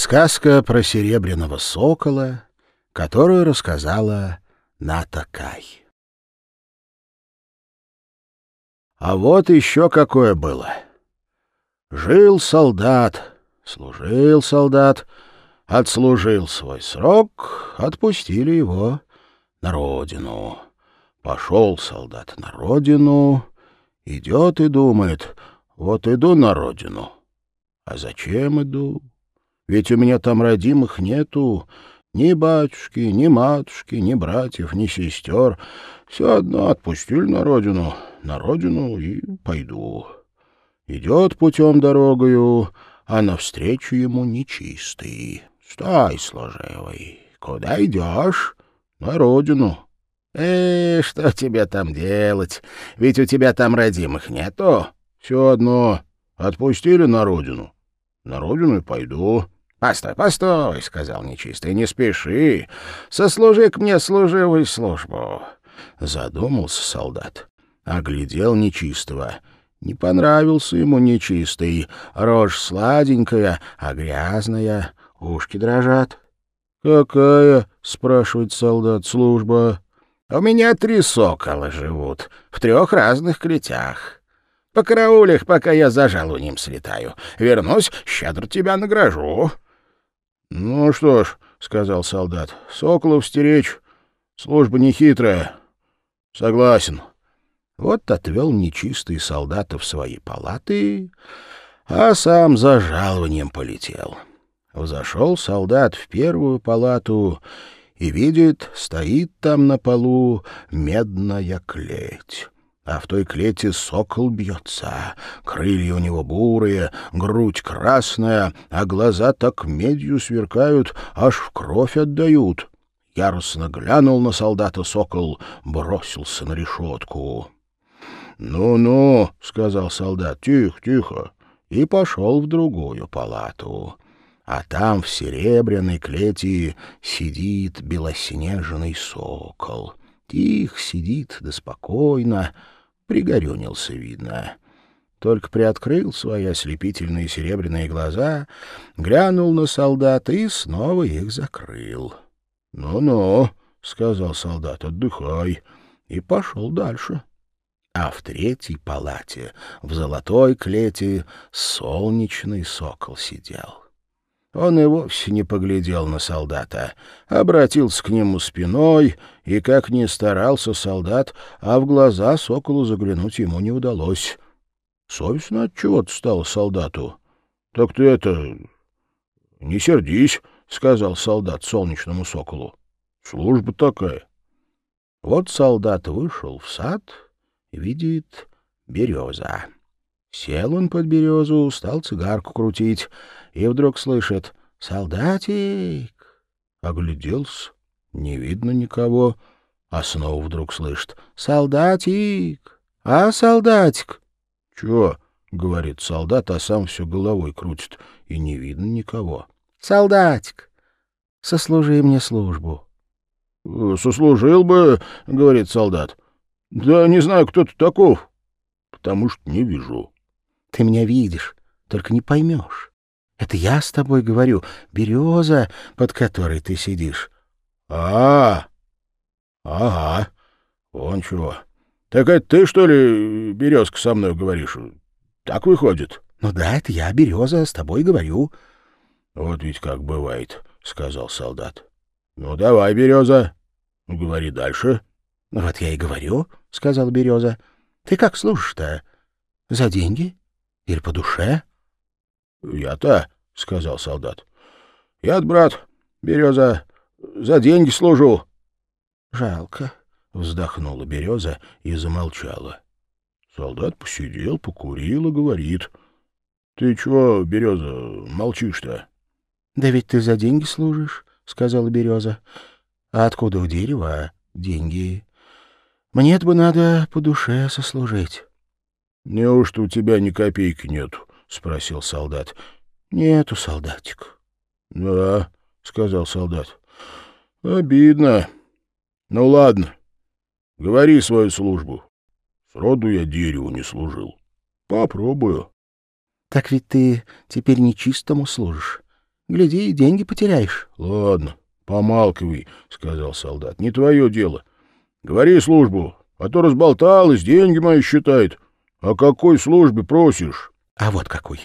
Сказка про серебряного сокола, которую рассказала Ната Кай. А вот еще какое было. Жил солдат, служил солдат, отслужил свой срок, отпустили его на родину. Пошел солдат на родину, идет и думает, вот иду на родину. А зачем иду? Ведь у меня там родимых нету, ни батюшки, ни матушки, ни братьев, ни сестер. Все одно отпустили на родину, на родину и пойду. Идет путем дорогою, а навстречу ему нечистый. Стой, служивый, куда идешь? На родину. Э, что тебе там делать? Ведь у тебя там родимых нету. Все одно. Отпустили на родину. На родину и пойду. «Постой, постой», — сказал нечистый, — «не спеши. Сослужи к мне служивую службу». Задумался солдат. Оглядел нечистого. Не понравился ему нечистый. Рожь сладенькая, а грязная. Ушки дрожат. «Какая?» — спрашивает солдат. «Служба?» «У меня три сокола живут в трех разных клетях. По караулях, пока я за жалунем слетаю. Вернусь, щедро тебя награжу». «Ну что ж», — сказал солдат, — «соколов стеречь, служба нехитрая. Согласен». Вот отвел нечистый солдата в свои палаты, а сам за жалованием полетел. Взошел солдат в первую палату и видит, стоит там на полу медная клеть а в той клете сокол бьется. Крылья у него бурые, грудь красная, а глаза так медью сверкают, аж в кровь отдают. Яростно глянул на солдата сокол, бросился на решетку. «Ну-ну», — сказал солдат, — «тихо, тихо», и пошел в другую палату. А там в серебряной клети сидит белоснежный сокол. Тих сидит да спокойно, пригорюнился, видно. Только приоткрыл свои ослепительные серебряные глаза, глянул на солдата и снова их закрыл. «Ну-ну», — сказал солдат, — «отдыхай», и пошел дальше. А в третьей палате, в золотой клете, солнечный сокол сидел. Он и вовсе не поглядел на солдата, обратился к нему спиной, и, как ни старался солдат, а в глаза соколу заглянуть ему не удалось. Совестно от чего-то стало солдату. — Так ты это... не сердись, — сказал солдат солнечному соколу. — Служба такая. Вот солдат вышел в сад видит береза. Сел он под березу, стал цигарку крутить, и вдруг слышит «Солдатик!» Огляделся, не видно никого, а снова вдруг слышит «Солдатик! А, солдатик?» «Чего?» — говорит солдат, а сам все головой крутит, и не видно никого. «Солдатик, сослужи мне службу». «Сослужил бы», — говорит солдат. «Да не знаю, кто ты таков, потому что не вижу». Ты меня видишь, только не поймешь. Это я с тобой говорю, береза, под которой ты сидишь. А, -а, ага, вон чего. Так это ты, что ли, березка, со мной говоришь? Так выходит? Ну да, это я, береза, с тобой говорю. Вот ведь как бывает, сказал солдат. Ну давай, береза, говори дальше. Вот я и говорю, сказал береза. Ты как слушаешь-то? За деньги? Или по душе? — Я-то, — сказал солдат. — Я, брат, береза, за деньги служу. — Жалко, — вздохнула береза и замолчала. Солдат посидел, покурил и говорит. — Ты чего, береза, молчишь-то? — Да ведь ты за деньги служишь, — сказала береза. — А откуда у дерева деньги? Мне-то бы надо по душе сослужить. — Неужто у тебя ни копейки нету? — спросил солдат. — Нету, солдатик. — Да, — сказал солдат. — Обидно. Ну ладно, говори свою службу. Сроду я дереву не служил. Попробую. — Так ведь ты теперь нечистому служишь. Гляди, деньги потеряешь. — Ладно, помалкивай, — сказал солдат. — Не твое дело. Говори службу, а то разболталась, деньги мои считает. О какой службе просишь? — А вот какой.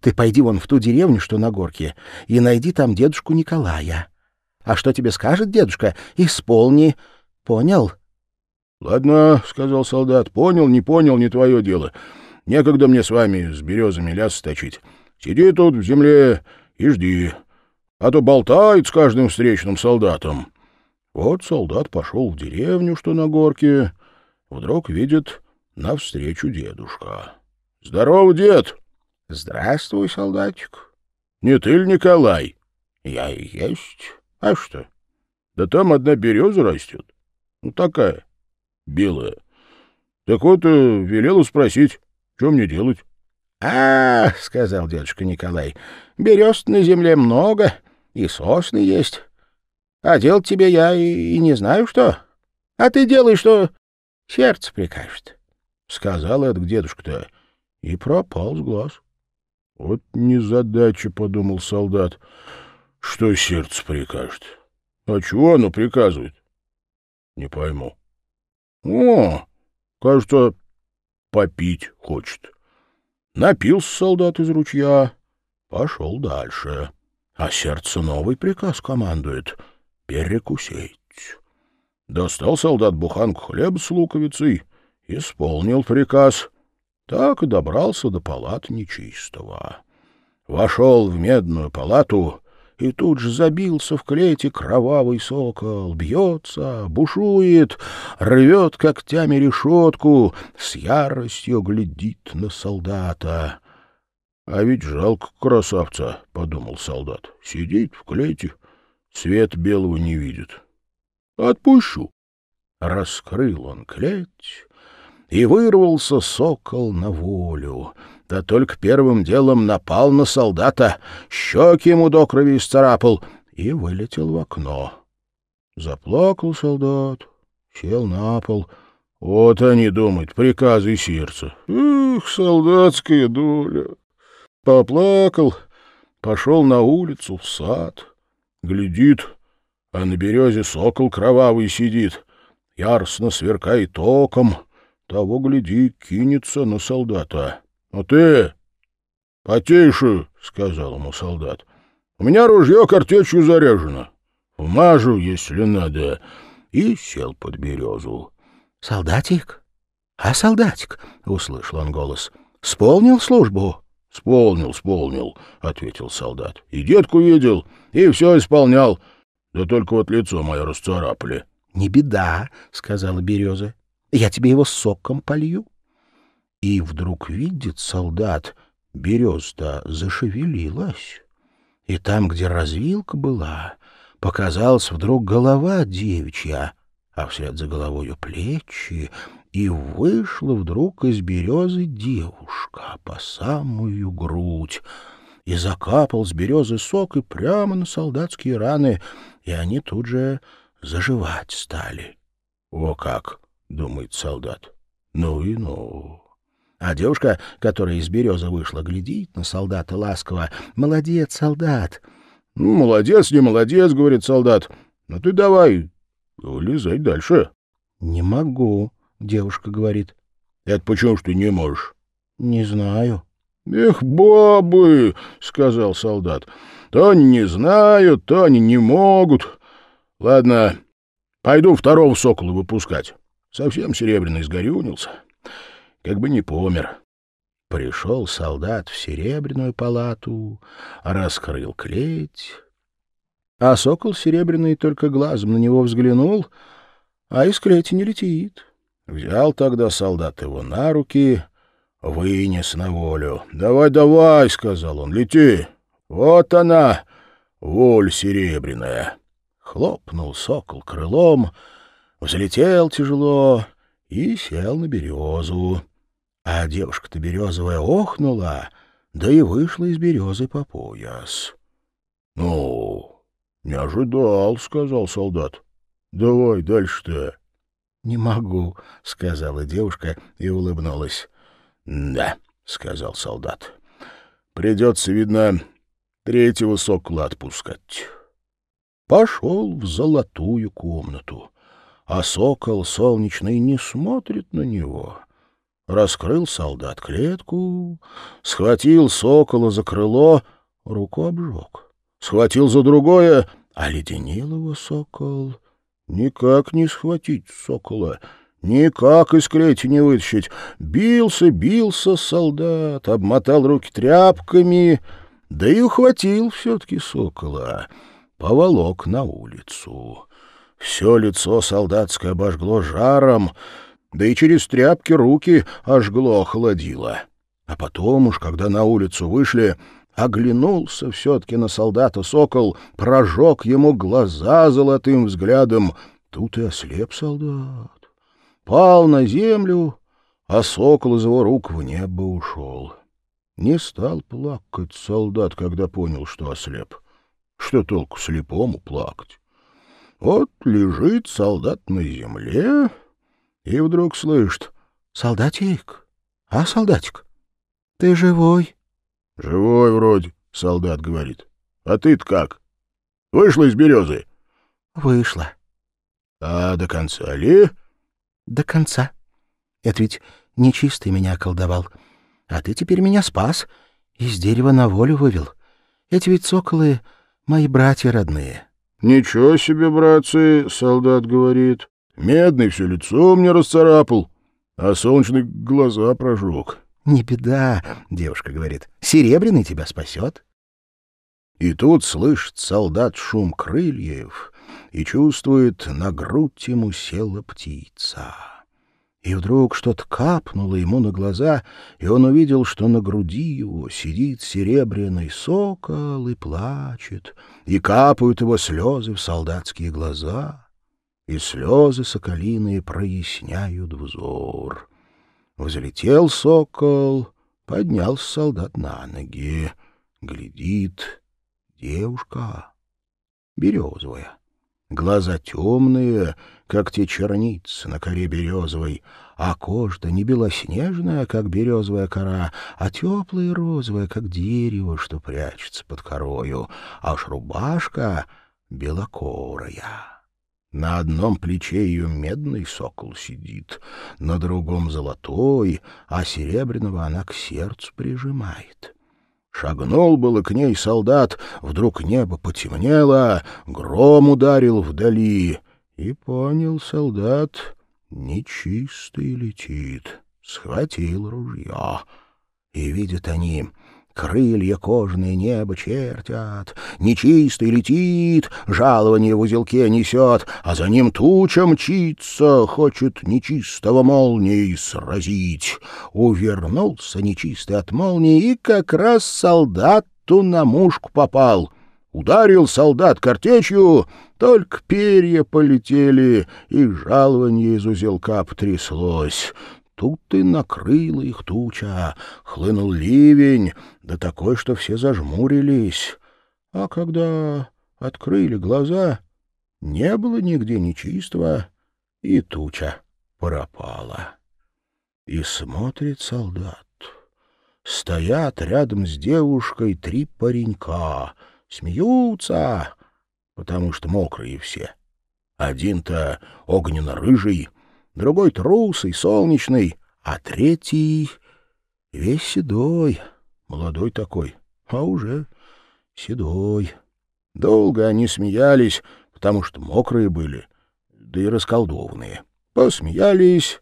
Ты пойди вон в ту деревню, что на горке, и найди там дедушку Николая. А что тебе скажет дедушка, исполни. Понял? — Ладно, — сказал солдат, — понял, не понял, не твое дело. Некогда мне с вами с березами ляс точить. Сиди тут в земле и жди, а то болтает с каждым встречным солдатом. Вот солдат пошел в деревню, что на горке, вдруг видит навстречу дедушка. — Здорово, дед! — Здравствуй, солдатик. — Не ты ли Николай? — Я и есть. А что? — Да там одна береза растет. Ну, такая, белая. Так вот, э, велела спросить, что мне делать? «А, — сказал дедушка Николай, — берез на земле много, и сосны есть. А делать тебе я и, и не знаю что. А ты делай, что сердце прикажет. Сказал это дедушка-то, и пропал с глаз. Вот незадача, — подумал солдат, — что сердце прикажет. А чего оно приказывает? Не пойму. О, кажется, попить хочет. Напился солдат из ручья, пошел дальше. А сердце новый приказ командует — перекусить. Достал солдат буханку хлеба с луковицей, исполнил приказ. Так и добрался до палат нечистого. Вошел в медную палату и тут же забился в клете кровавый сокол, бьется, бушует, рвет когтями решетку, с яростью глядит на солдата. — А ведь жалко красавца, — подумал солдат, — сидит в клете, свет белого не видит. — Отпущу. Раскрыл он клеть, и вырвался сокол на волю — да только первым делом напал на солдата, щеки ему до крови исцарапал и вылетел в окно. Заплакал солдат, сел на пол. Вот они думают, приказы сердца. Эх, солдатская доля! Поплакал, пошел на улицу, в сад. Глядит, а на березе сокол кровавый сидит, яростно сверкает оком. Того, гляди, кинется на солдата. — Ну ты потише, — сказал ему солдат. — У меня ружье картечью заряжено. Вмажу, если надо. И сел под березу. — Солдатик? А солдатик? — услышал он голос. — Сполнил службу? — Сполнил, сполнил, — ответил солдат. — И детку видел, и все исполнял. Да только вот лицо мое расцарапали. — Не беда, — сказала береза. — Я тебе его соком полью. И вдруг видит солдат, береза зашевелилась. И там, где развилка была, показалась вдруг голова девичья, а вслед за головою плечи, и вышла вдруг из березы девушка по самую грудь, и закапал с березы сок и прямо на солдатские раны, и они тут же заживать стали. — О как! — думает солдат. — Ну и ну! А девушка, которая из березы вышла, глядит на солдата ласково. «Молодец, солдат!» «Ну, молодец, не молодец», — говорит солдат. «Ну ты давай, вылезай дальше». «Не могу», — девушка говорит. «Это почему ж ты не можешь?» «Не знаю». «Эх, бабы!» — сказал солдат. «То они не знают, то они не могут. Ладно, пойду второго сокола выпускать. Совсем серебряный сгорюнился» как бы не помер. Пришел солдат в серебряную палату, раскрыл клеть, а сокол серебряный только глазом на него взглянул, а из клети не летит. Взял тогда солдат его на руки, вынес на волю. «Давай, давай!» — сказал он, — «лети! Вот она, воль серебряная!» Хлопнул сокол крылом, взлетел тяжело и сел на березу. А девушка-то березовая охнула, да и вышла из березы по пояс. — Ну, не ожидал, — сказал солдат. — Давай дальше-то. — Не могу, — сказала девушка и улыбнулась. — Да, — сказал солдат. — Придется, видно, третьего сокола отпускать. Пошел в золотую комнату, а сокол солнечный не смотрит на него. Раскрыл солдат клетку, схватил сокола за крыло, руку обжег. Схватил за другое, оледенел его сокол. Никак не схватить сокола — Никак из клети не вытащить. Бился, бился солдат, обмотал руки тряпками, да и ухватил все-таки сокола. Поволок на улицу. Все лицо солдатское обожгло жаром, да и через тряпки руки ожгло, охладило. А потом уж, когда на улицу вышли, оглянулся все-таки на солдата сокол, прожег ему глаза золотым взглядом. Тут и ослеп солдат пал на землю, а сокол из его рук в небо ушел. Не стал плакать солдат, когда понял, что ослеп. Что толку слепому плакать? Вот лежит солдат на земле и вдруг слышит. — Солдатик, а, солдатик, ты живой? — Живой вроде, — солдат говорит. — А ты-то как? Вышла из березы? — Вышла. — А до конца ли? — до конца. Это ведь нечистый меня околдовал. А ты теперь меня спас, из дерева на волю вывел. Эти ведь соколы — мои братья родные. — Ничего себе, братцы, — солдат говорит. Медный все лицо мне расцарапал, а солнечный глаза прожег. — Не беда, — девушка говорит, — серебряный тебя спасет. И тут слышит солдат шум крыльев — и чувствует, на грудь ему села птица. И вдруг что-то капнуло ему на глаза, и он увидел, что на груди его сидит серебряный сокол и плачет, и капают его слезы в солдатские глаза, и слезы соколиные проясняют взор. Взлетел сокол, поднялся солдат на ноги, глядит девушка березовая. Глаза темные, как те черницы на коре березовой, а кожа не белоснежная, как березовая кора, а теплая и розовая, как дерево, что прячется под корою, аж рубашка белокорая. На одном плече ее медный сокол сидит, на другом золотой, а серебряного она к сердцу прижимает. Шагнул было к ней солдат, вдруг небо потемнело, гром ударил вдали, и понял солдат, нечистый летит, схватил ружье. И видят они, Крылья кожаные небо чертят, Нечистый летит, жалование в узелке несет, А за ним туча мчится, Хочет нечистого молнией сразить. Увернулся нечистый от молнии, И как раз солдату на мушку попал. Ударил солдат картечью, Только перья полетели, И жалование из узелка потряслось. Тут и накрыла их туча, хлынул ливень, да такой, что все зажмурились. А когда открыли глаза, не было нигде нечистого, и туча пропала. И смотрит солдат. Стоят рядом с девушкой три паренька, смеются, потому что мокрые все. Один-то огненно-рыжий, другой трусый, солнечный, а третий весь седой, молодой такой, а уже седой. Долго они смеялись, потому что мокрые были, да и расколдованные. Посмеялись,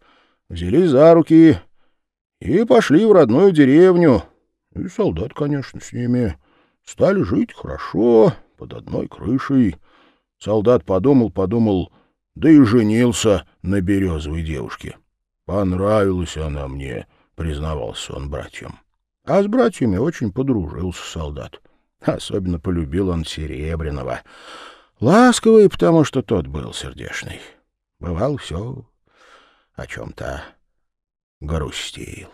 взяли за руки и пошли в родную деревню. И солдат, конечно, с ними. Стали жить хорошо, под одной крышей. Солдат подумал-подумал, да и женился на березовой девушке. Понравилась она мне, признавался он братьям. А с братьями очень подружился солдат. Особенно полюбил он Серебряного. Ласковый, потому что тот был сердешный. Бывал все о чем-то грустил.